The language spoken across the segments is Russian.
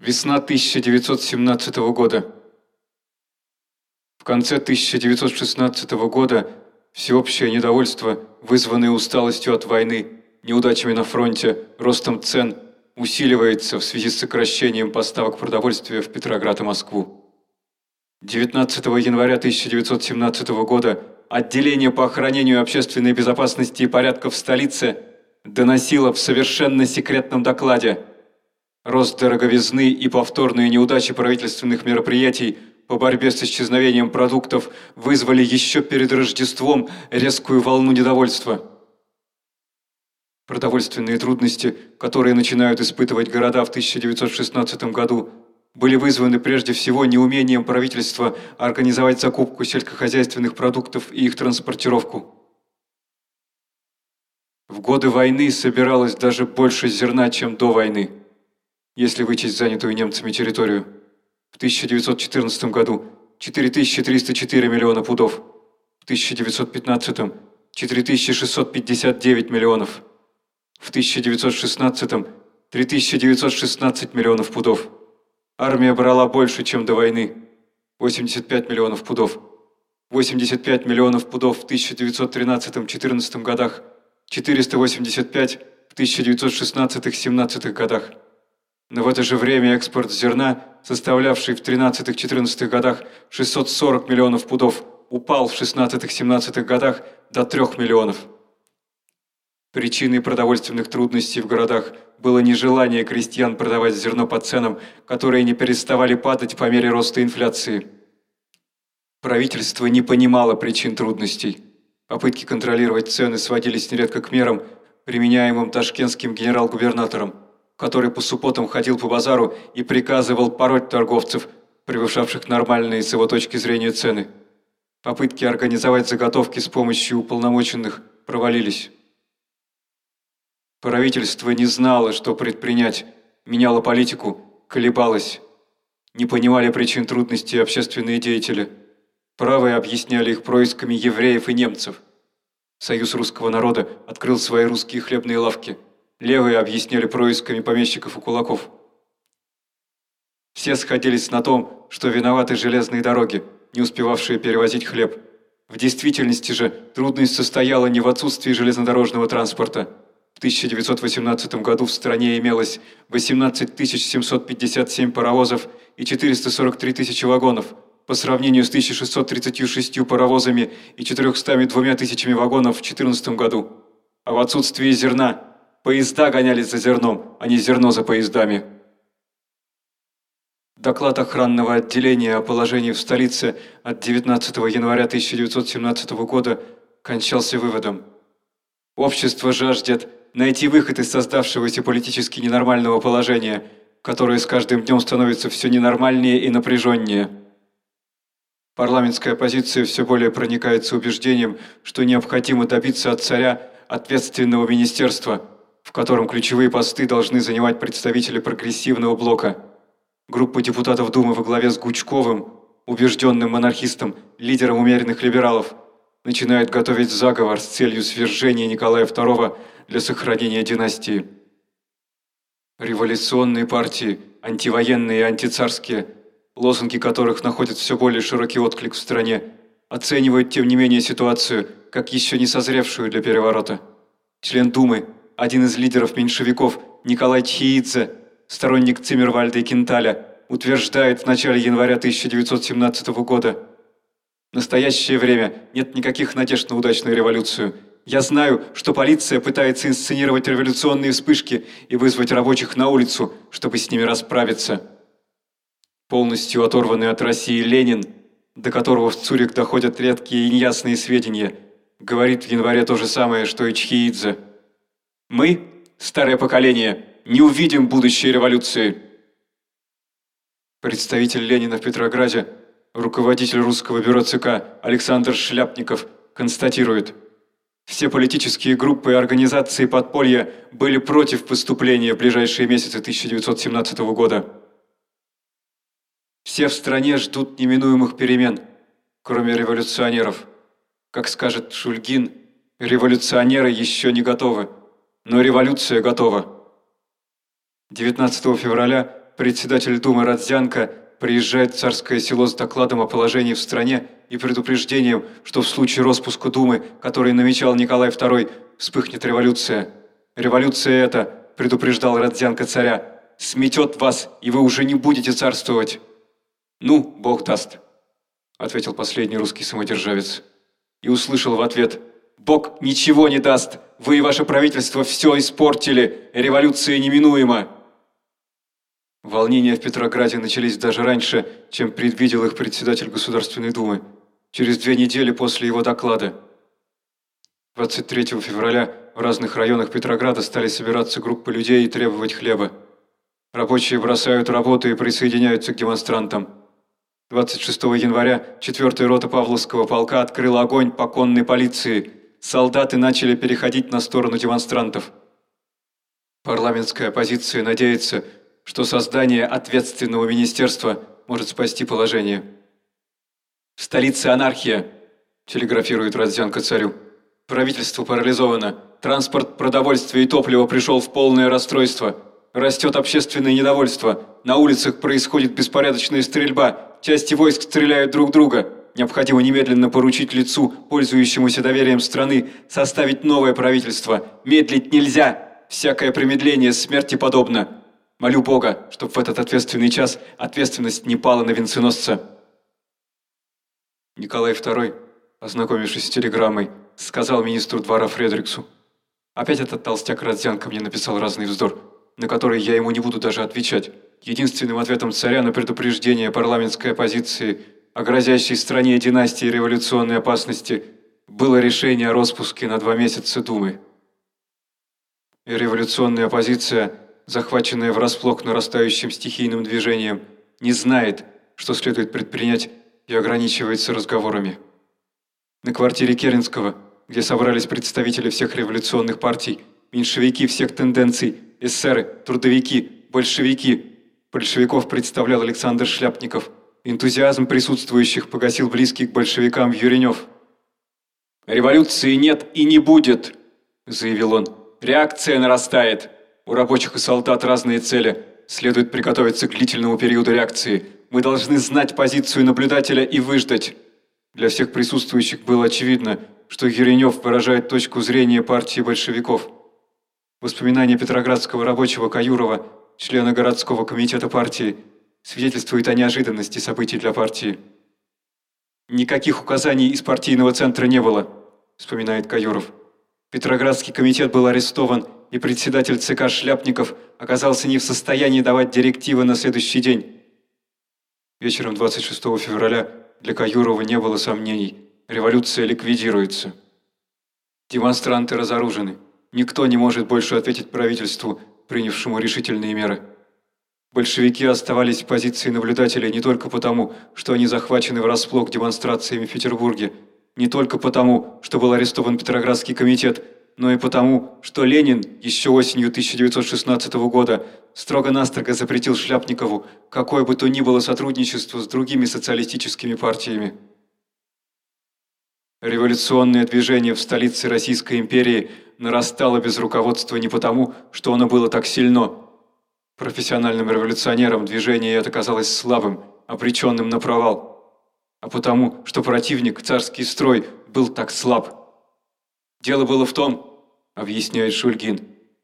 Весна 1917 года. В конце 1916 года всеобщее недовольство, вызванное усталостью от войны, неудачами на фронте, ростом цен, усиливается в связи с сокращением поставок продовольствия в Петроград и Москву. 19 января 1917 года отделение по охранению общественной безопасности и порядка в столице доносило в совершенно секретном докладе – Рост дороговизны и повторные неудачи правительственных мероприятий по борьбе с исчезновением продуктов вызвали еще перед Рождеством резкую волну недовольства. Продовольственные трудности, которые начинают испытывать города в 1916 году, были вызваны прежде всего неумением правительства организовать закупку сельскохозяйственных продуктов и их транспортировку. В годы войны собиралось даже больше зерна, чем до войны если вычесть занятую немцами территорию. В 1914 году 4304 миллиона пудов, в 1915 – 4659 миллионов, в 1916 – 3916 миллионов пудов. Армия брала больше, чем до войны – 85 миллионов пудов. 85 миллионов пудов в 1913-14 годах, 485 в 1916-17 годах. Но в это же время экспорт зерна, составлявший в 13-14 годах 640 миллионов пудов, упал в 16-17 годах до 3 миллионов. Причиной продовольственных трудностей в городах было нежелание крестьян продавать зерно по ценам, которые не переставали падать по мере роста инфляции. Правительство не понимало причин трудностей. Попытки контролировать цены сводились нередко к мерам, применяемым ташкентским генерал-губернатором который по субботам ходил по базару и приказывал пороть торговцев, превышавших нормальные с его точки зрения цены. Попытки организовать заготовки с помощью уполномоченных провалились. Правительство не знало, что предпринять, меняло политику, колебалось. Не понимали причин трудностей общественные деятели. Правые объясняли их происками евреев и немцев. Союз русского народа открыл свои русские хлебные лавки – Левые объясняли происками помещиков и кулаков. Все сходились на том, что виноваты железные дороги, не успевавшие перевозить хлеб. В действительности же трудность состояла не в отсутствии железнодорожного транспорта. В 1918 году в стране имелось 18 757 паровозов и 443 тысячи вагонов, по сравнению с 1636 паровозами и 402 тысячами вагонов в 2014 году. А в отсутствии зерна Поезда гонялись за зерном, а не зерно за поездами. Доклад охранного отделения о положении в столице от 19 января 1917 года кончался выводом. Общество жаждет найти выход из создавшегося политически ненормального положения, которое с каждым днем становится все ненормальнее и напряженнее. Парламентская оппозиция все более проникается убеждением, что необходимо добиться от царя ответственного министерства – в котором ключевые посты должны занимать представители прогрессивного блока. Группа депутатов Думы во главе с Гучковым, убежденным монархистом, лидером умеренных либералов, начинает готовить заговор с целью свержения Николая II для сохранения династии. Революционные партии, антивоенные и антицарские, лозунги которых находят все более широкий отклик в стране, оценивают тем не менее ситуацию как еще не созревшую для переворота. Член Думы один из лидеров меньшевиков, Николай Чхиидзе, сторонник Циммервальда и Кенталя, утверждает в начале января 1917 года. В настоящее время нет никаких надежд на удачную революцию. Я знаю, что полиция пытается инсценировать революционные вспышки и вызвать рабочих на улицу, чтобы с ними расправиться. Полностью оторванный от России Ленин, до которого в Цюрих доходят редкие и неясные сведения, говорит в январе то же самое, что и Чхиидзе. Мы, старое поколение, не увидим будущей революции. Представитель Ленина в Петрограде, руководитель русского бюро ЦК Александр Шляпников констатирует, все политические группы и организации подполья были против поступления в ближайшие месяцы 1917 года. Все в стране ждут неминуемых перемен, кроме революционеров. Как скажет Шульгин, революционеры еще не готовы. Но революция готова. 19 февраля председатель Думы Радзянко приезжает в царское село с докладом о положении в стране и предупреждением, что в случае распуска Думы, который намечал Николай II, вспыхнет революция. Революция эта, предупреждал Радзянко царя, сметет вас, и вы уже не будете царствовать. Ну, Бог даст, ответил последний русский самодержавец. И услышал в ответ, Бог ничего не даст, вы и ваше правительство все испортили, революция неминуема. Волнения в Петрограде начались даже раньше, чем предвидел их председатель Государственной Думы, через две недели после его доклада. 23 февраля в разных районах Петрограда стали собираться группы людей и требовать хлеба. Рабочие бросают работу и присоединяются к демонстрантам. 26 января 4-я рота Павловского полка открыла огонь по конной полиции. Солдаты начали переходить на сторону демонстрантов. Парламентская оппозиция надеется, что создание ответственного министерства может спасти положение. «В столице анархия», – телеграфирует Родзянко царю. «Правительство парализовано. Транспорт, продовольствие и топливо пришел в полное расстройство. Растет общественное недовольство. На улицах происходит беспорядочная стрельба. Части войск стреляют друг друга. Необходимо немедленно поручить лицу, пользующемуся доверием страны, составить новое правительство. Медлить нельзя. Всякое промедление смерти подобно. Молю Бога, чтобы в этот ответственный час ответственность не пала на венценосца. Николай II, ознакомившись с телеграммой, сказал министру двора Фредериксу. Опять этот толстяк Родзянко мне написал разный вздор, на который я ему не буду даже отвечать. Единственным ответом царя на предупреждение парламентской оппозиции о грозящей стране династии революционной опасности было решение о распуске на два месяца Думы. И революционная оппозиция – захваченная врасплох нарастающим стихийным движением, не знает, что следует предпринять и ограничивается разговорами. На квартире Керенского, где собрались представители всех революционных партий, меньшевики всех тенденций, эсеры, трудовики, большевики, большевиков представлял Александр Шляпников. Энтузиазм присутствующих погасил близкий к большевикам Юренев. «Революции нет и не будет», – заявил он. «Реакция нарастает». У рабочих и солдат разные цели. Следует приготовиться к длительному периоду реакции. Мы должны знать позицию наблюдателя и выждать. Для всех присутствующих было очевидно, что Еренев выражает точку зрения партии большевиков. Воспоминания петроградского рабочего Каюрова, члена городского комитета партии, свидетельствуют о неожиданности событий для партии. «Никаких указаний из партийного центра не было», – вспоминает Каюров. Петроградский комитет был арестован и председатель ЦК Шляпников оказался не в состоянии давать директивы на следующий день. Вечером 26 февраля для Каюрова не было сомнений. Революция ликвидируется. Демонстранты разоружены. Никто не может больше ответить правительству, принявшему решительные меры. Большевики оставались в позиции наблюдателей не только потому, что они захвачены врасплох демонстрациями в Петербурге, не только потому, что был арестован Петроградский комитет – но и потому, что Ленин еще осенью 1916 года строго-настрого запретил Шляпникову какое бы то ни было сотрудничество с другими социалистическими партиями. Революционное движение в столице Российской империи нарастало без руководства не потому, что оно было так сильно. Профессиональным революционерам движение это казалось слабым, обреченным на провал, а потому, что противник, царский строй, был так слаб. Дело было в том, объясняет Шульгин,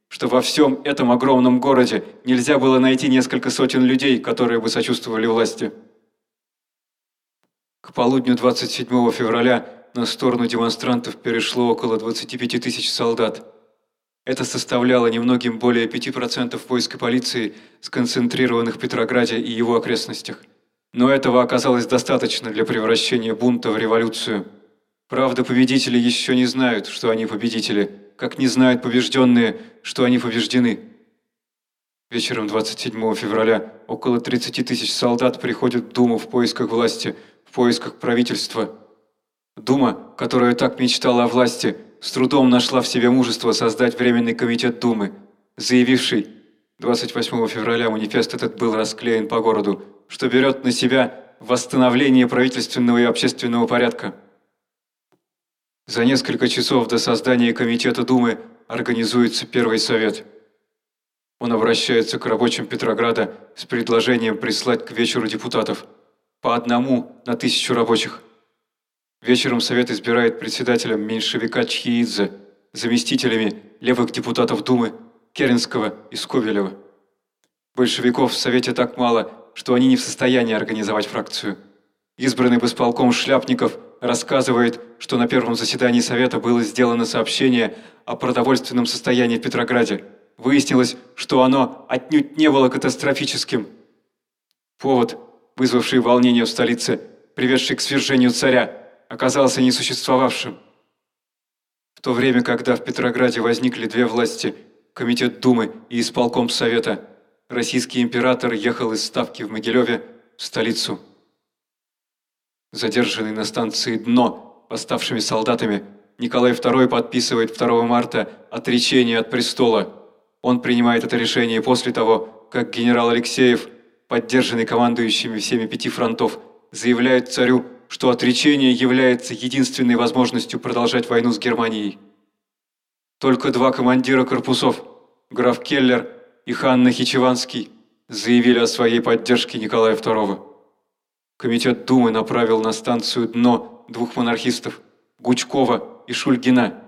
что во всем этом огромном городе нельзя было найти несколько сотен людей, которые бы сочувствовали власти. К полудню 27 февраля на сторону демонстрантов перешло около 25 тысяч солдат. Это составляло немногим более 5% войск и полиции, сконцентрированных в Петрограде и его окрестностях. Но этого оказалось достаточно для превращения бунта в революцию. Правда, победители еще не знают, что они победители – как не знают побежденные, что они побеждены. Вечером 27 февраля около 30 тысяч солдат приходят в Думу в поисках власти, в поисках правительства. Дума, которая так мечтала о власти, с трудом нашла в себе мужество создать Временный комитет Думы, заявивший 28 февраля манифест этот был расклеен по городу, что берет на себя восстановление правительственного и общественного порядка. За несколько часов до создания Комитета Думы организуется Первый Совет. Он обращается к рабочим Петрограда с предложением прислать к вечеру депутатов по одному на тысячу рабочих. Вечером Совет избирает председателем меньшевика Чхиидзе, заместителями левых депутатов Думы Керенского и Сковелева. Большевиков в Совете так мало, что они не в состоянии организовать фракцию. Избранный исполком Шляпников рассказывает, что на первом заседании Совета было сделано сообщение о продовольственном состоянии в Петрограде. Выяснилось, что оно отнюдь не было катастрофическим. Повод, вызвавший волнение в столице, приведший к свержению царя, оказался несуществовавшим. В то время, когда в Петрограде возникли две власти – Комитет Думы и исполком Совета, российский император ехал из Ставки в Могилеве в столицу. Задержанный на станции «Дно» восставшими солдатами, Николай II подписывает 2 марта отречение от престола. Он принимает это решение после того, как генерал Алексеев, поддержанный командующими всеми пяти фронтов, заявляет царю, что отречение является единственной возможностью продолжать войну с Германией. Только два командира корпусов, граф Келлер и Ханна Хичеванский, заявили о своей поддержке Николая II. Комитет Думы направил на станцию «Дно» двух монархистов, Гучкова и Шульгина,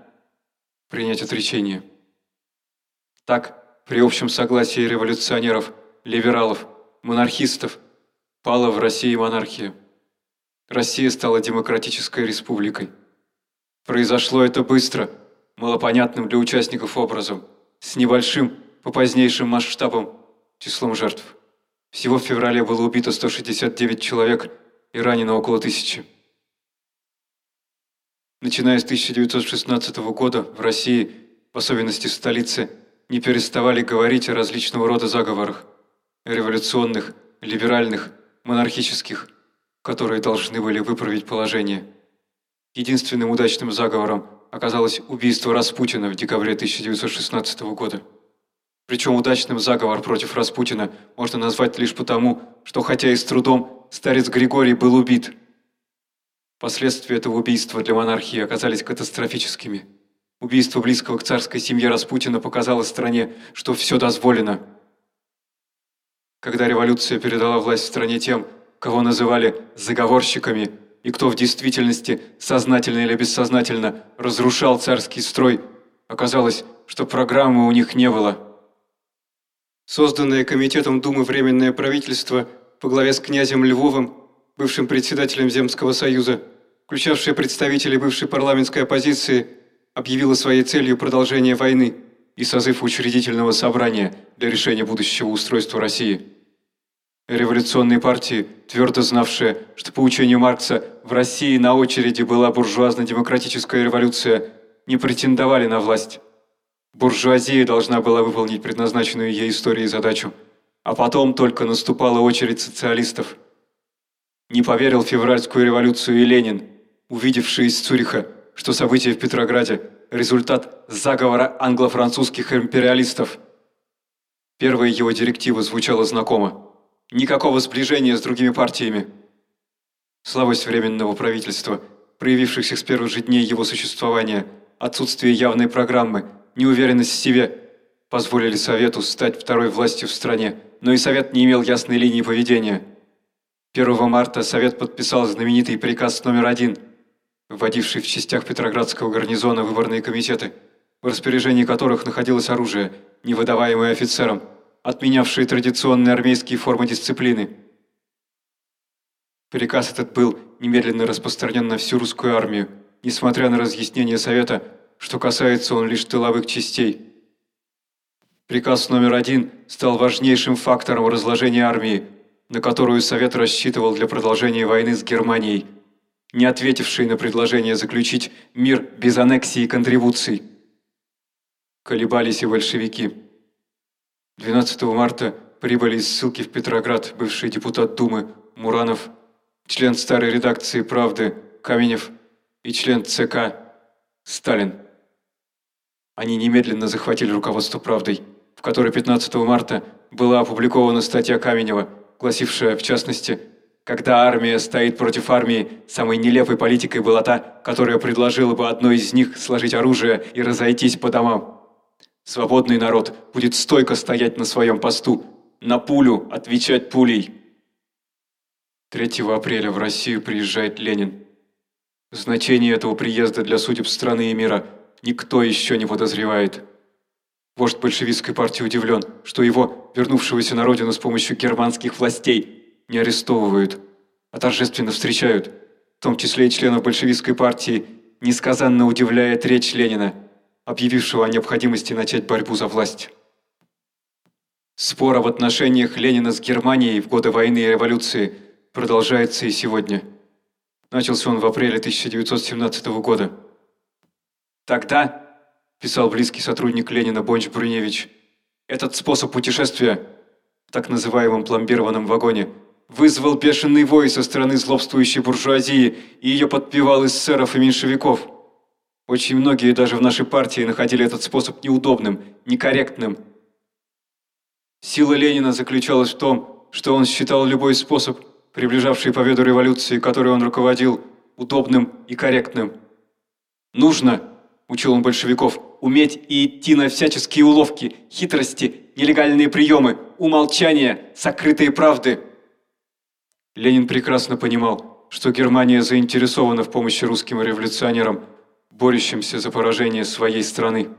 принять отречение. Так, при общем согласии революционеров, либералов, монархистов, пала в России монархия. Россия стала демократической республикой. Произошло это быстро, малопонятным для участников образом, с небольшим, по позднейшим масштабам, числом жертв. Всего в феврале было убито 169 человек и ранено около тысячи. Начиная с 1916 года в России, в особенности в столице, не переставали говорить о различного рода заговорах – революционных, либеральных, монархических – которые должны были выправить положение. Единственным удачным заговором оказалось убийство Распутина в декабре 1916 года. Причем удачным заговор против Распутина можно назвать лишь потому, что хотя и с трудом, старец Григорий был убит. Последствия этого убийства для монархии оказались катастрофическими. Убийство близкого к царской семье Распутина показало стране, что все дозволено. Когда революция передала власть в стране тем, кого называли заговорщиками, и кто в действительности, сознательно или бессознательно, разрушал царский строй, оказалось, что программы у них не было. Созданное Комитетом Думы Временное правительство по главе с князем Львовым, бывшим председателем Земского союза, включавшее представителей бывшей парламентской оппозиции, объявило своей целью продолжение войны и созыв учредительного собрания для решения будущего устройства России. Революционные партии, твердо знавшие, что по учению Маркса в России на очереди была буржуазно-демократическая революция, не претендовали на власть. Буржуазия должна была выполнить предназначенную ей историей задачу, а потом только наступала очередь социалистов. Не поверил февральскую революцию и Ленин, увидевший из Цюриха, что события в Петрограде – результат заговора англо-французских империалистов. Первая его директива звучала знакомо – Никакого сближения с другими партиями. Слабость Временного правительства, проявившихся с первых же дней его существования, отсутствие явной программы, неуверенность в себе, позволили Совету стать второй властью в стране, но и Совет не имел ясной линии поведения. 1 марта Совет подписал знаменитый приказ номер один, вводивший в частях Петроградского гарнизона выборные комитеты, в распоряжении которых находилось оружие, не выдаваемое офицерам, отменявшие традиционные армейские формы дисциплины. Приказ этот был немедленно распространен на всю русскую армию, несмотря на разъяснение Совета, что касается он лишь тыловых частей. Приказ номер один стал важнейшим фактором разложения армии, на которую Совет рассчитывал для продолжения войны с Германией, не ответившей на предложение заключить мир без аннексии и контрибуций. Колебались и большевики. 12 марта прибыли из ссылки в Петроград бывший депутат Думы Муранов, член старой редакции «Правды» Каменев и член ЦК Сталин. Они немедленно захватили руководство «Правдой», в которой 15 марта была опубликована статья Каменева, гласившая, в частности, «Когда армия стоит против армии, самой нелепой политикой была та, которая предложила бы одной из них сложить оружие и разойтись по домам». Свободный народ будет стойко стоять на своем посту, на пулю отвечать пулей. 3 апреля в Россию приезжает Ленин. Значение этого приезда для судеб страны и мира никто еще не подозревает. Вождь большевистской партии удивлен, что его, вернувшегося на родину с помощью германских властей, не арестовывают, а торжественно встречают, в том числе и членов большевистской партии, несказанно удивляет речь Ленина, объявившего о необходимости начать борьбу за власть. Спор об отношениях Ленина с Германией в годы войны и революции – продолжается и сегодня. Начался он в апреле 1917 года. «Тогда, – писал близкий сотрудник Ленина Бонч Бруневич, – этот способ путешествия в так называемом пломбированном вагоне вызвал бешеный вой со стороны злобствующей буржуазии и ее подпевал эсеров и меньшевиков. Очень многие даже в нашей партии находили этот способ неудобным, некорректным. Сила Ленина заключалась в том, что он считал любой способ – приближавший победу революции, которой он руководил, удобным и корректным. «Нужно», – учил он большевиков, – «уметь и идти на всяческие уловки, хитрости, нелегальные приемы, умолчания, сокрытые правды». Ленин прекрасно понимал, что Германия заинтересована в помощи русским революционерам, борющимся за поражение своей страны.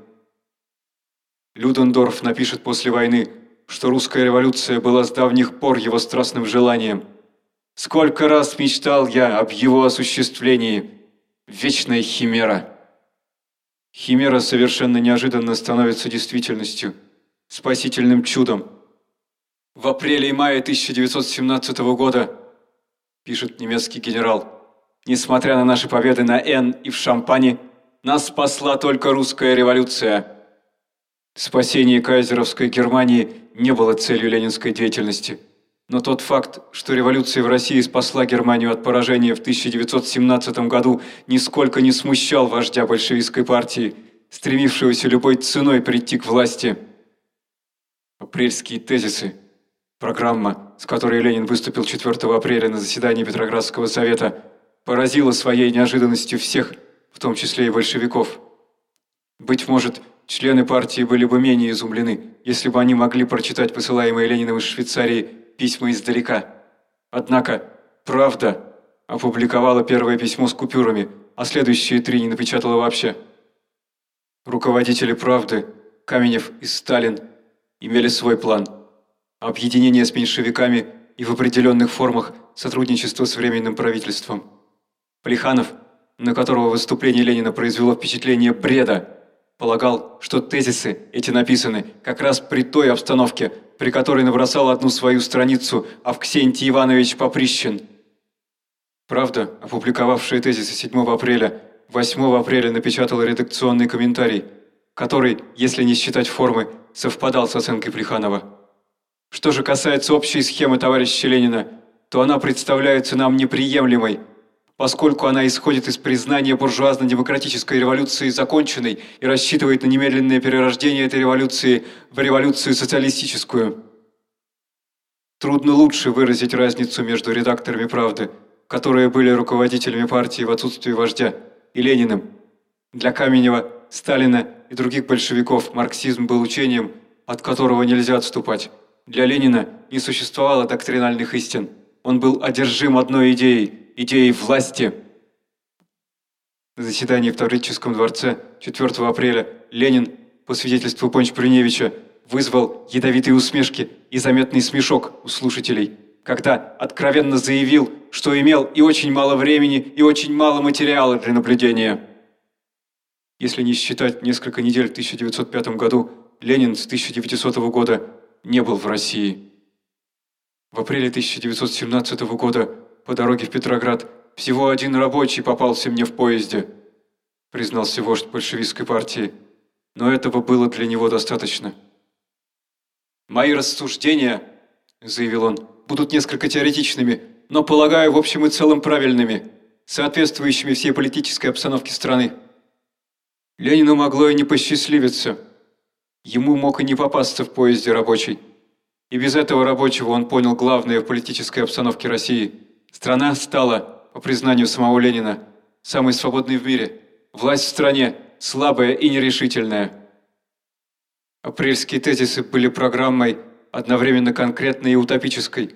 Людендорф напишет после войны, что русская революция была с давних пор его страстным желанием – Сколько раз мечтал я об его осуществлении. Вечная химера. Химера совершенно неожиданно становится действительностью, спасительным чудом. В апреле и мае 1917 года, пишет немецкий генерал, несмотря на наши победы на Н и в Шампане, нас спасла только русская революция. Спасение кайзеровской Германии не было целью ленинской деятельности – но тот факт, что революция в России спасла Германию от поражения в 1917 году, нисколько не смущал вождя большевистской партии, стремившегося любой ценой прийти к власти. Апрельские тезисы. Программа, с которой Ленин выступил 4 апреля на заседании Петроградского совета, поразила своей неожиданностью всех, в том числе и большевиков. Быть может, члены партии были бы менее изумлены, если бы они могли прочитать посылаемые Лениным из Швейцарии письма издалека. Однако «Правда» опубликовала первое письмо с купюрами, а следующие три не напечатала вообще. Руководители «Правды» Каменев и Сталин имели свой план – объединение с меньшевиками и в определенных формах сотрудничество с Временным правительством. Плеханов, на которого выступление Ленина произвело впечатление бреда, полагал, что тезисы эти написаны как раз при той обстановке, при которой набросал одну свою страницу Авксентий Иванович Поприщин. Правда, опубликовавшая тезисы 7 апреля, 8 апреля напечатала редакционный комментарий, который, если не считать формы, совпадал с оценкой Плеханова. Что же касается общей схемы товарища Ленина, то она представляется нам неприемлемой, поскольку она исходит из признания буржуазно-демократической революции законченной и рассчитывает на немедленное перерождение этой революции в революцию социалистическую. Трудно лучше выразить разницу между редакторами «Правды», которые были руководителями партии в отсутствии вождя, и Лениным. Для Каменева, Сталина и других большевиков марксизм был учением, от которого нельзя отступать. Для Ленина не существовало доктринальных истин. Он был одержим одной идеей – идеей власти. На заседании в Таврическом дворце 4 апреля Ленин, по свидетельству Понч Брюневича, вызвал ядовитые усмешки и заметный смешок у слушателей, когда откровенно заявил, что имел и очень мало времени, и очень мало материала для наблюдения. Если не считать несколько недель в 1905 году, Ленин с 1900 года не был в России. В апреле 1917 года по дороге в Петроград всего один рабочий попался мне в поезде», признался вождь большевистской партии. Но этого было для него достаточно. «Мои рассуждения, — заявил он, — будут несколько теоретичными, но, полагаю, в общем и целом правильными, соответствующими всей политической обстановке страны. Ленину могло и не посчастливиться. Ему мог и не попасться в поезде рабочий. И без этого рабочего он понял главное в политической обстановке России – Страна стала, по признанию самого Ленина, самой свободной в мире. Власть в стране слабая и нерешительная. Апрельские тезисы были программой одновременно конкретной и утопической.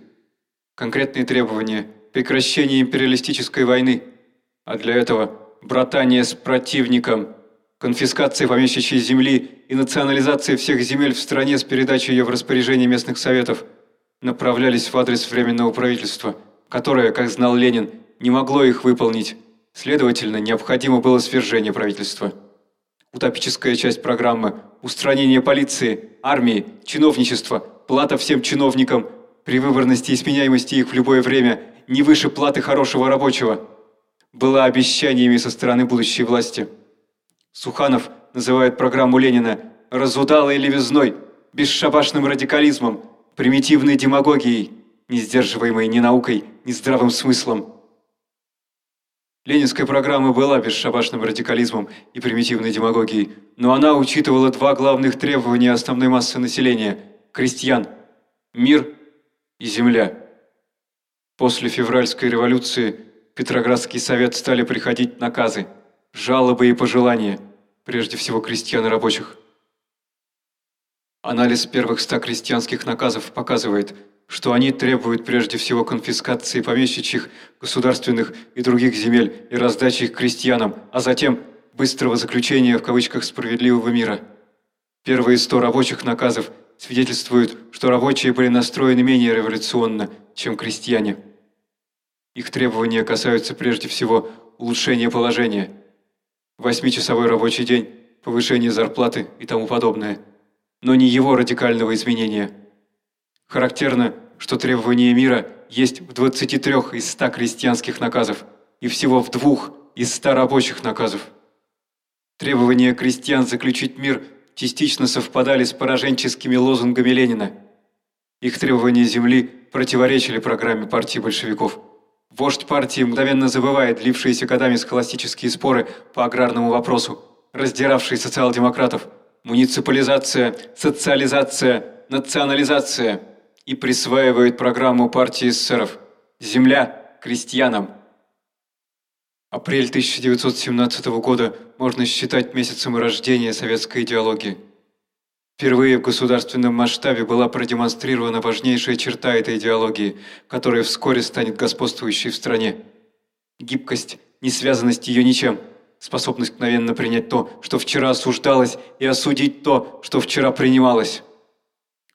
Конкретные требования – прекращение империалистической войны, а для этого – братание с противником, конфискация помещичьей земли и национализация всех земель в стране с передачей ее в распоряжение местных советов направлялись в адрес Временного правительства, которое, как знал Ленин, не могло их выполнить. Следовательно, необходимо было свержение правительства. Утопическая часть программы – устранение полиции, армии, чиновничества, плата всем чиновникам при выборности и сменяемости их в любое время не выше платы хорошего рабочего – была обещаниями со стороны будущей власти. Суханов называет программу Ленина «разудалой левизной», бесшабашным радикализмом, примитивной демагогией, не сдерживаемой ни наукой, ни здравым смыслом. Ленинская программа была бесшабашным радикализмом и примитивной демагогией, но она учитывала два главных требования основной массы населения – крестьян – мир и земля. После февральской революции в Петроградский совет стали приходить наказы, жалобы и пожелания, прежде всего крестьян и рабочих. Анализ первых ста крестьянских наказов показывает – что они требуют прежде всего конфискации помещичьих, государственных и других земель и раздачи их крестьянам, а затем быстрого заключения в кавычках «справедливого мира». Первые сто рабочих наказов свидетельствуют, что рабочие были настроены менее революционно, чем крестьяне. Их требования касаются прежде всего улучшения положения, восьмичасовой рабочий день, повышение зарплаты и тому подобное, но не его радикального изменения – Характерно, что требование мира есть в 23 из 100 крестьянских наказов и всего в двух из 100 рабочих наказов. Требования крестьян заключить мир частично совпадали с пораженческими лозунгами Ленина. Их требования земли противоречили программе партии большевиков. Вождь партии мгновенно забывает длившиеся годами схоластические споры по аграрному вопросу, раздиравшие социал-демократов. Муниципализация, социализация, национализация – и присваивает программу партии эсеров «Земля крестьянам». Апрель 1917 года можно считать месяцем рождения советской идеологии. Впервые в государственном масштабе была продемонстрирована важнейшая черта этой идеологии, которая вскоре станет господствующей в стране. Гибкость, несвязанность ее ничем, способность мгновенно принять то, что вчера осуждалось, и осудить то, что вчера принималось.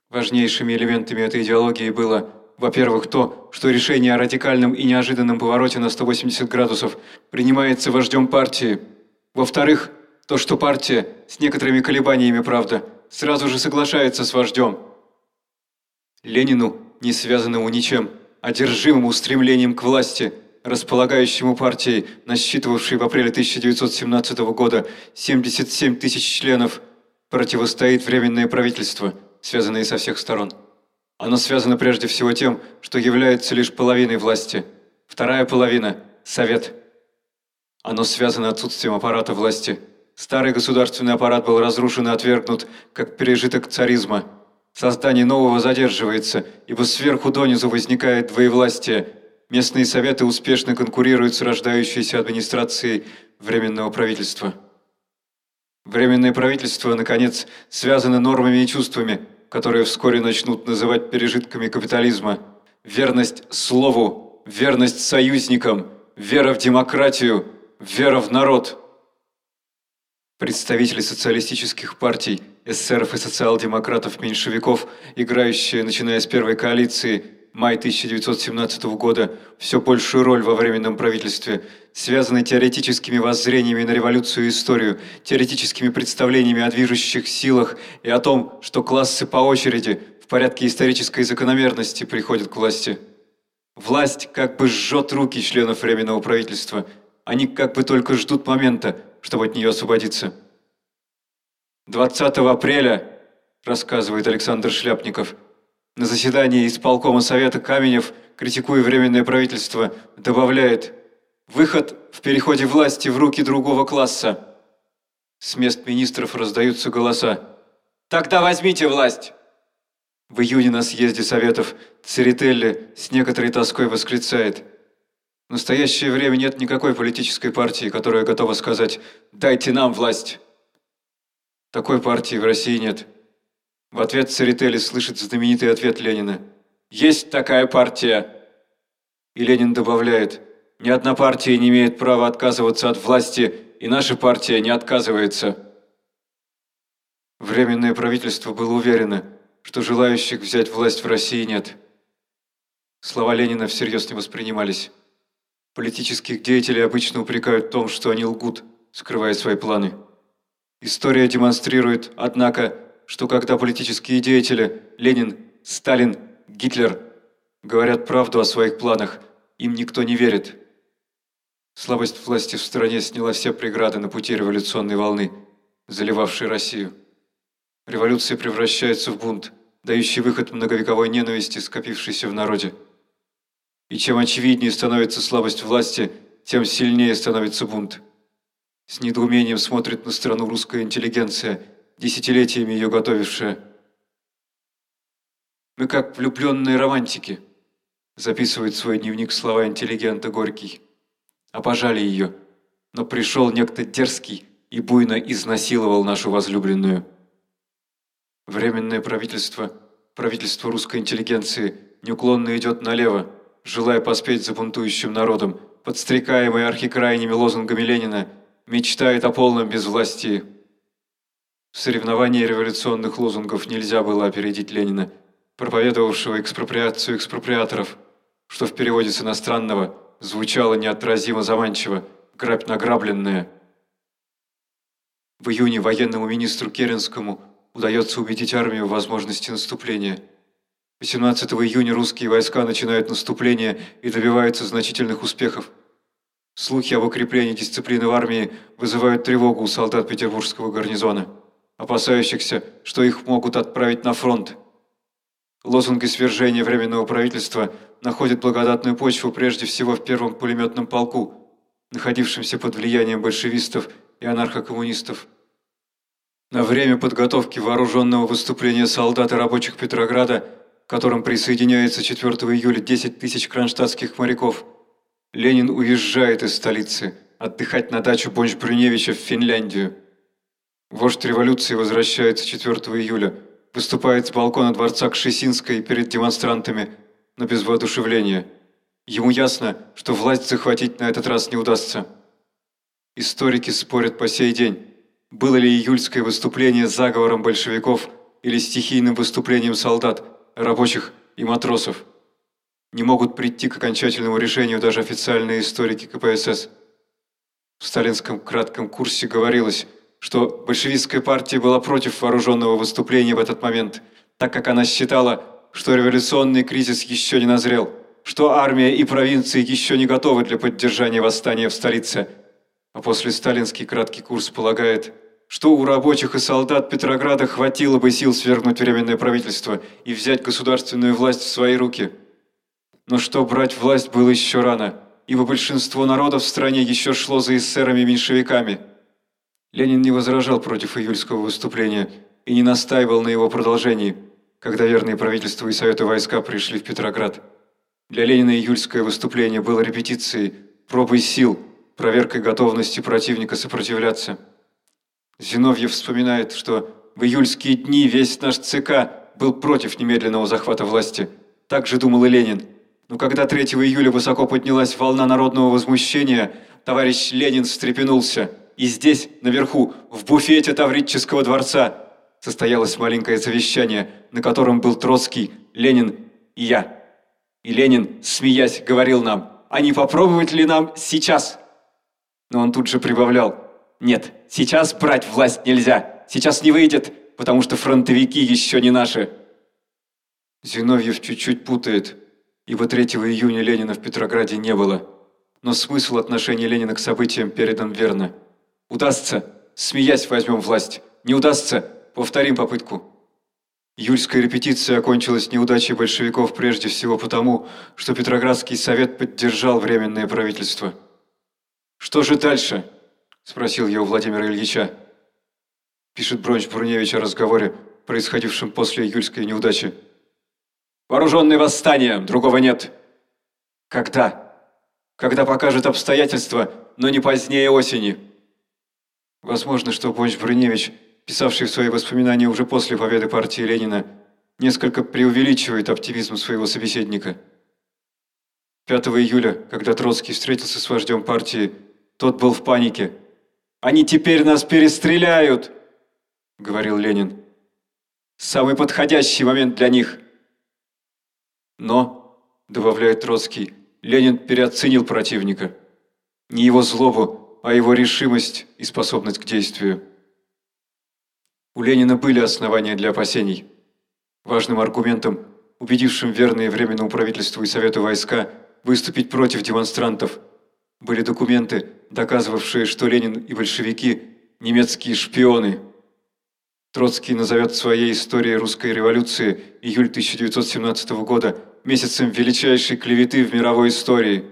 Важнейшими элементами этой идеологии было, во-первых, то, что решение о радикальном и неожиданном повороте на 180 градусов принимается вождем партии. Во-вторых, то, что партия, с некоторыми колебаниями, правда, сразу же соглашается с вождем. Ленину, не связанному ничем, одержимому стремлением к власти, располагающему партией, насчитывавшей в апреле 1917 года 77 тысяч членов, противостоит Временное правительство – связанные со всех сторон. Оно связано прежде всего тем, что является лишь половиной власти. Вторая половина – Совет. Оно связано отсутствием аппарата власти. Старый государственный аппарат был разрушен и отвергнут, как пережиток царизма. Создание нового задерживается, ибо сверху донизу возникает двоевластие. Местные советы успешно конкурируют с рождающейся администрацией Временного правительства. Временное правительство, наконец, связано нормами и чувствами, которые вскоре начнут называть пережитками капитализма. Верность слову, верность союзникам, вера в демократию, вера в народ. Представители социалистических партий, эсеров и социал-демократов-меньшевиков, играющие, начиная с первой коалиции, май 1917 года все большую роль во временном правительстве, связанной теоретическими воззрениями на революцию и историю, теоретическими представлениями о движущих силах и о том, что классы по очереди в порядке исторической закономерности приходят к власти. Власть как бы жжет руки членов временного правительства, они как бы только ждут момента, чтобы от нее освободиться. 20 апреля, рассказывает Александр Шляпников, на заседании исполкома Совета Каменев, критикуя Временное правительство, добавляет «Выход в переходе власти в руки другого класса». С мест министров раздаются голоса. «Тогда возьмите власть!» В июне на съезде Советов Церетелли с некоторой тоской восклицает «В настоящее время нет никакой политической партии, которая готова сказать «дайте нам власть». Такой партии в России нет. В ответ Церетели слышит знаменитый ответ Ленина. «Есть такая партия!» И Ленин добавляет, «Ни одна партия не имеет права отказываться от власти, и наша партия не отказывается». Временное правительство было уверено, что желающих взять власть в России нет. Слова Ленина всерьез не воспринимались. Политических деятелей обычно упрекают в том, что они лгут, скрывая свои планы. История демонстрирует, однако, что когда политические деятели Ленин, Сталин, Гитлер говорят правду о своих планах, им никто не верит. Слабость власти в стране сняла все преграды на пути революционной волны, заливавшей Россию. Революция превращается в бунт, дающий выход многовековой ненависти, скопившейся в народе. И чем очевиднее становится слабость власти, тем сильнее становится бунт. С недоумением смотрит на страну русская интеллигенция, десятилетиями ее готовившая. «Мы как влюбленные романтики», – записывает свой дневник слова интеллигента Горький. «Обожали ее, но пришел некто дерзкий и буйно изнасиловал нашу возлюбленную». Временное правительство, правительство русской интеллигенции, неуклонно идет налево, желая поспеть за бунтующим народом, подстрекаемый архикрайними лозунгами Ленина, мечтает о полном безвластии. В соревновании революционных лозунгов нельзя было опередить Ленина, проповедовавшего экспроприацию экспроприаторов, что в переводе с иностранного звучало неотразимо заманчиво «грабь награбленное». В июне военному министру Керенскому удается убедить армию в возможности наступления – 18 июня русские войска начинают наступление и добиваются значительных успехов. Слухи об укреплении дисциплины в армии вызывают тревогу у солдат петербургского гарнизона, опасающихся, что их могут отправить на фронт. Лозунги свержения Временного правительства находят благодатную почву прежде всего в первом пулеметном полку, находившемся под влиянием большевистов и анархокоммунистов. На время подготовки вооруженного выступления солдат и рабочих Петрограда – к которым присоединяется 4 июля 10 тысяч кронштадтских моряков. Ленин уезжает из столицы, отдыхать на дачу Бонч-Брюневича в Финляндию. Вождь революции возвращается 4 июля, выступает с балкона дворца Кшесинской перед демонстрантами, но без воодушевления. Ему ясно, что власть захватить на этот раз не удастся. Историки спорят по сей день, было ли июльское выступление заговором большевиков или стихийным выступлением солдат – рабочих и матросов. Не могут прийти к окончательному решению даже официальные историки КПСС. В сталинском кратком курсе говорилось, что большевистская партия была против вооруженного выступления в этот момент, так как она считала, что революционный кризис еще не назрел, что армия и провинции еще не готовы для поддержания восстания в столице. А после сталинский краткий курс полагает – что у рабочих и солдат Петрограда хватило бы сил свергнуть Временное правительство и взять государственную власть в свои руки. Но что брать власть было еще рано, ибо большинство народа в стране еще шло за эсерами и меньшевиками. Ленин не возражал против июльского выступления и не настаивал на его продолжении, когда верные правительства и Советы войска пришли в Петроград. Для Ленина июльское выступление было репетицией, пробой сил, проверкой готовности противника сопротивляться. Зиновьев вспоминает, что в июльские дни весь наш ЦК был против немедленного захвата власти. Так же думал и Ленин. Но когда 3 июля высоко поднялась волна народного возмущения, товарищ Ленин встрепенулся. И здесь, наверху, в буфете Таврического дворца, состоялось маленькое совещание, на котором был Троцкий, Ленин и я. И Ленин, смеясь, говорил нам, а не попробовать ли нам сейчас? Но он тут же прибавлял, нет, сейчас брать власть нельзя. Сейчас не выйдет, потому что фронтовики еще не наши. Зиновьев чуть-чуть путает, ибо 3 июня Ленина в Петрограде не было. Но смысл отношения Ленина к событиям передан верно. Удастся, смеясь возьмем власть. Не удастся, повторим попытку. Июльская репетиция окончилась неудачей большевиков прежде всего потому, что Петроградский совет поддержал Временное правительство. Что же дальше? Спросил я у Владимира Ильича. Пишет Бонч Бруневич о разговоре, происходившем после июльской неудачи. Вооруженное восстание, другого нет. Когда? Когда покажут обстоятельства, но не позднее осени. Возможно, что Бонч Бруневич писавший свои воспоминания уже после победы партии Ленина, несколько преувеличивает оптимизм своего собеседника. 5 июля, когда Троцкий встретился с вождем партии, тот был в панике. «Они теперь нас перестреляют!» – говорил Ленин. «Самый подходящий момент для них!» Но, добавляет Троцкий, Ленин переоценил противника. Не его злобу, а его решимость и способность к действию. У Ленина были основания для опасений. Важным аргументом, убедившим верные Временному правительству и Совету войска выступить против демонстрантов, были документы, доказывавшие, что Ленин и большевики – немецкие шпионы. Троцкий назовет в своей истории русской революции июль 1917 года месяцем величайшей клеветы в мировой истории.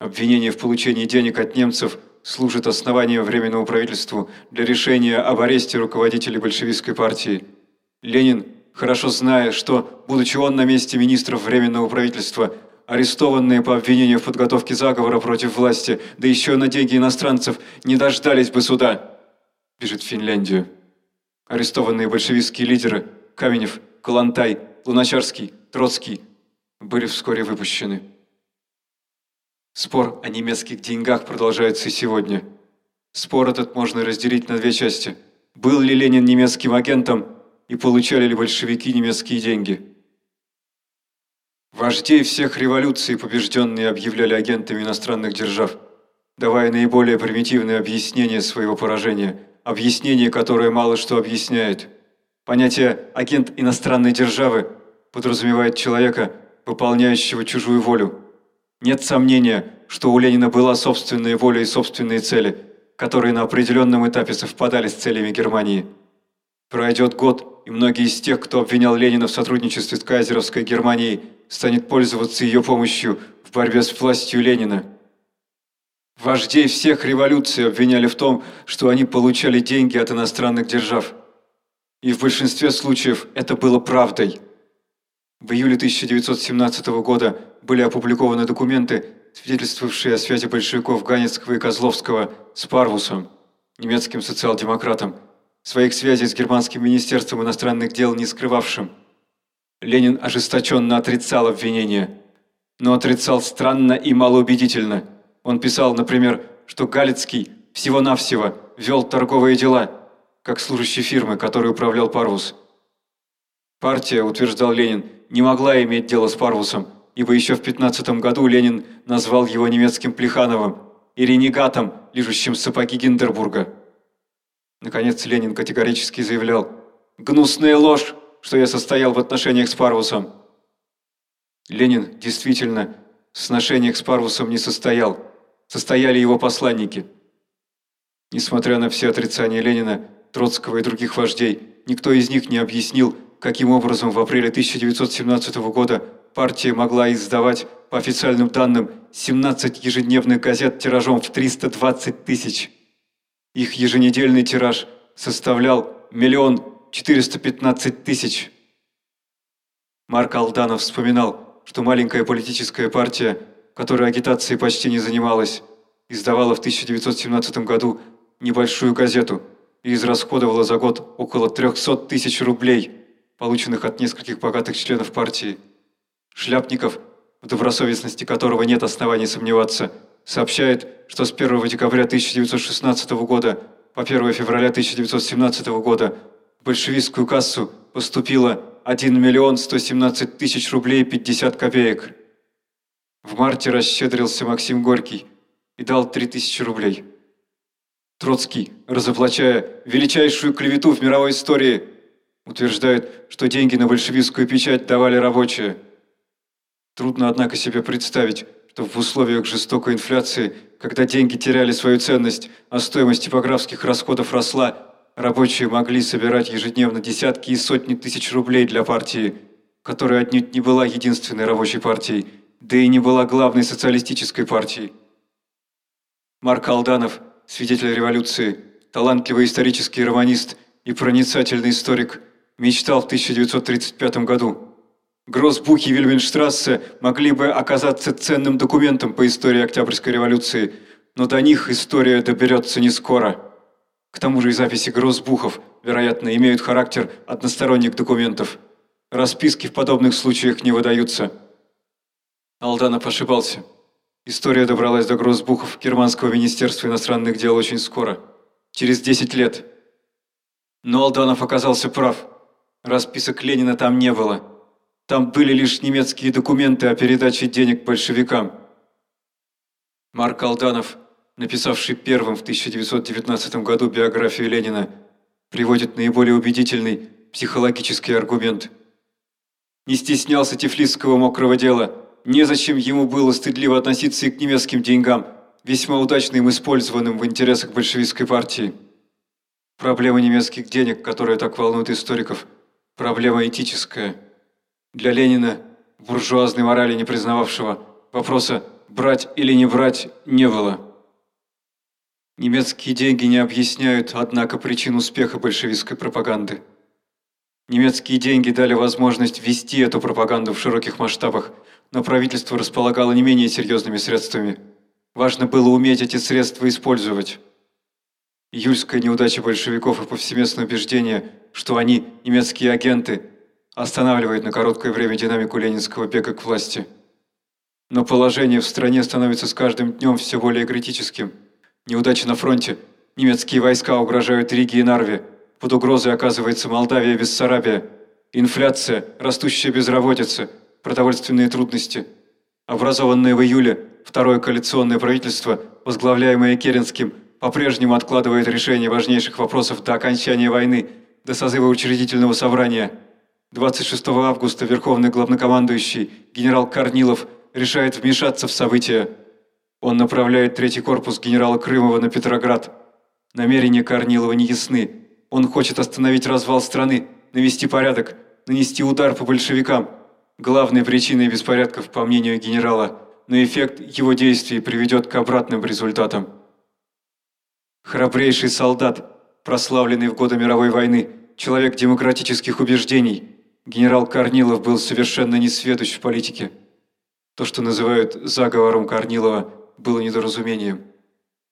Обвинение в получении денег от немцев служит основанием Временному правительству для решения об аресте руководителей большевистской партии. Ленин, хорошо зная, что, будучи он на месте министров Временного правительства, арестованные по обвинению в подготовке заговора против власти, да еще на деньги иностранцев, не дождались бы суда, бежит в Финляндию. Арестованные большевистские лидеры Каменев, Калантай, Луначарский, Троцкий были вскоре выпущены. Спор о немецких деньгах продолжается и сегодня. Спор этот можно разделить на две части. Был ли Ленин немецким агентом и получали ли большевики немецкие деньги? Вождей всех революций побежденные объявляли агентами иностранных держав, давая наиболее примитивные объяснения своего поражения, объяснение, которое мало что объясняет. Понятие «агент иностранной державы» подразумевает человека, выполняющего чужую волю. Нет сомнения, что у Ленина была собственная воля и собственные цели, которые на определенном этапе совпадали с целями Германии. Пройдет год, и многие из тех, кто обвинял Ленина в сотрудничестве с кайзеровской Германией, станет пользоваться ее помощью в борьбе с властью Ленина. Вождей всех революций обвиняли в том, что они получали деньги от иностранных держав. И в большинстве случаев это было правдой. В июле 1917 года были опубликованы документы, свидетельствовавшие о связи большевиков Ганецкого и Козловского с Парвусом, немецким социал-демократом, своих связей с германским министерством иностранных дел не скрывавшим. Ленин ожесточенно отрицал обвинения, но отрицал странно и малоубедительно. Он писал, например, что Галицкий всего-навсего вел торговые дела, как служащий фирмы, которой управлял Парвус. Партия, утверждал Ленин, не могла иметь дело с Парвусом, ибо еще в 15 году Ленин назвал его немецким Плехановым и ренегатом, лижущим сапоги Гиндербурга. Наконец Ленин категорически заявлял «Гнусная ложь, что я состоял в отношениях с Парвусом». Ленин действительно в отношениях с Парвусом не состоял, состояли его посланники. Несмотря на все отрицания Ленина, Троцкого и других вождей, никто из них не объяснил, каким образом в апреле 1917 года партия могла издавать, по официальным данным, 17 ежедневных газет тиражом в 320 тысяч. Их еженедельный тираж составлял миллион 415 тысяч. Марк Алданов вспоминал, что маленькая политическая партия, которая агитацией почти не занималась, издавала в 1917 году небольшую газету и израсходовала за год около 300 тысяч рублей – полученных от нескольких богатых членов партии. Шляпников, в добросовестности которого нет оснований сомневаться, сообщает, что с 1 декабря 1916 года по 1 февраля 1917 года в большевистскую кассу поступило 1 миллион 117 тысяч рублей 50 копеек. В марте расщедрился Максим Горький и дал 3 тысячи рублей. Троцкий, разоблачая величайшую клевету в мировой истории, утверждают, что деньги на большевистскую печать давали рабочие. Трудно, однако, себе представить, что в условиях жестокой инфляции, когда деньги теряли свою ценность, а стоимость типографских расходов росла, рабочие могли собирать ежедневно десятки и сотни тысяч рублей для партии, которая отнюдь не была единственной рабочей партией, да и не была главной социалистической партией. Марк Алданов, свидетель революции, талантливый исторический романист и проницательный историк – мечтал в 1935 году. Гроссбухи Вильвенштрассе могли бы оказаться ценным документом по истории Октябрьской революции, но до них история доберется не скоро. К тому же и записи гроссбухов, вероятно, имеют характер односторонних документов. Расписки в подобных случаях не выдаются. Алданов ошибался. История добралась до гроссбухов Германского министерства иностранных дел очень скоро. Через 10 лет. Но Алданов оказался прав. Расписок Ленина там не было. Там были лишь немецкие документы о передаче денег большевикам. Марк Алданов, написавший первым в 1919 году биографию Ленина, приводит наиболее убедительный психологический аргумент. Не стеснялся тифлисского мокрого дела, незачем ему было стыдливо относиться и к немецким деньгам, весьма удачно им использованным в интересах большевистской партии. Проблема немецких денег, которая так волнует историков, проблема этическая. Для Ленина, буржуазной морали не признававшего, вопроса брать или не брать не было. Немецкие деньги не объясняют, однако, причин успеха большевистской пропаганды. Немецкие деньги дали возможность вести эту пропаганду в широких масштабах, но правительство располагало не менее серьезными средствами. Важно было уметь эти средства использовать. Июльская неудача большевиков и повсеместное убеждение, что они, немецкие агенты, останавливает на короткое время динамику ленинского бега к власти. Но положение в стране становится с каждым днем все более критическим. Неудачи на фронте. Немецкие войска угрожают Риге и Нарве. Под угрозой оказывается Молдавия и Бессарабия. Инфляция, растущая безработица, продовольственные трудности. Образованное в июле второе коалиционное правительство, возглавляемое Керенским, по-прежнему откладывает решение важнейших вопросов до окончания войны, до созыва учредительного собрания. 26 августа Верховный главнокомандующий генерал Корнилов – решает вмешаться в события. Он направляет третий корпус генерала Крымова на Петроград. Намерения Корнилова не ясны. Он хочет остановить развал страны, навести порядок, нанести удар по большевикам. Главной причиной беспорядков, по мнению генерала, но эффект его действий приведет к обратным результатам. Храбрейший солдат, прославленный в годы мировой войны, человек демократических убеждений, генерал Корнилов был совершенно несведущ в политике. То, что называют заговором Корнилова, было недоразумением.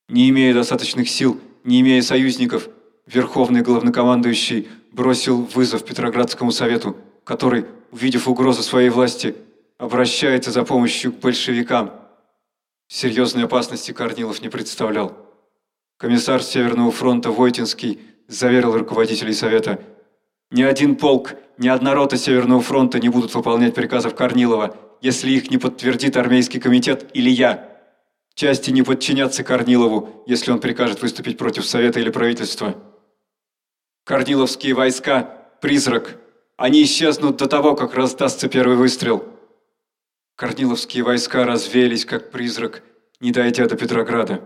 Не имея достаточных сил, не имея союзников, Верховный главнокомандующий бросил вызов Петроградскому совету, который, увидев угрозу своей власти, обращается за помощью к большевикам. Серьезной опасности Корнилов не представлял. Комиссар Северного фронта Войтинский заверил руководителей Совета, «Ни один полк, ни одна рота Северного фронта не будут выполнять приказов Корнилова, если их не подтвердит армейский комитет или я. Части не подчинятся Корнилову, если он прикажет выступить против Совета или правительства. Корниловские войска – призрак. Они исчезнут до того, как раздастся первый выстрел. Корниловские войска развеялись, как призрак, не дойдя до Петрограда.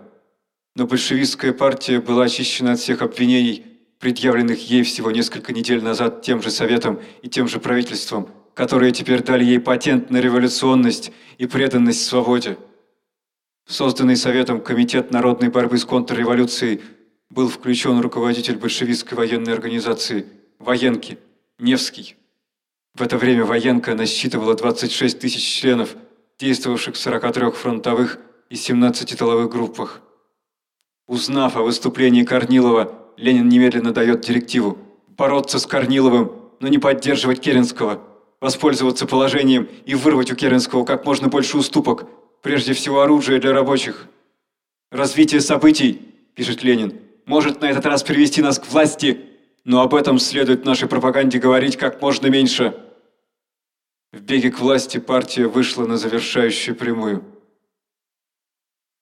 Но большевистская партия была очищена от всех обвинений, предъявленных ей всего несколько недель назад тем же Советом и тем же правительством – которые теперь дали ей патент на революционность и преданность свободе. Созданный Советом Комитет народной борьбы с контрреволюцией был включен руководитель большевистской военной организации Военки, Невский. В это время Военка насчитывала 26 тысяч членов, действовавших в 43 фронтовых и 17 тыловых группах. Узнав о выступлении Корнилова, Ленин немедленно дает директиву бороться с Корниловым, но не поддерживать Керенского – воспользоваться положением и вырвать у Керенского как можно больше уступок, прежде всего оружия для рабочих. «Развитие событий», – пишет Ленин, – «может на этот раз привести нас к власти, но об этом следует нашей пропаганде говорить как можно меньше». В беге к власти партия вышла на завершающую прямую –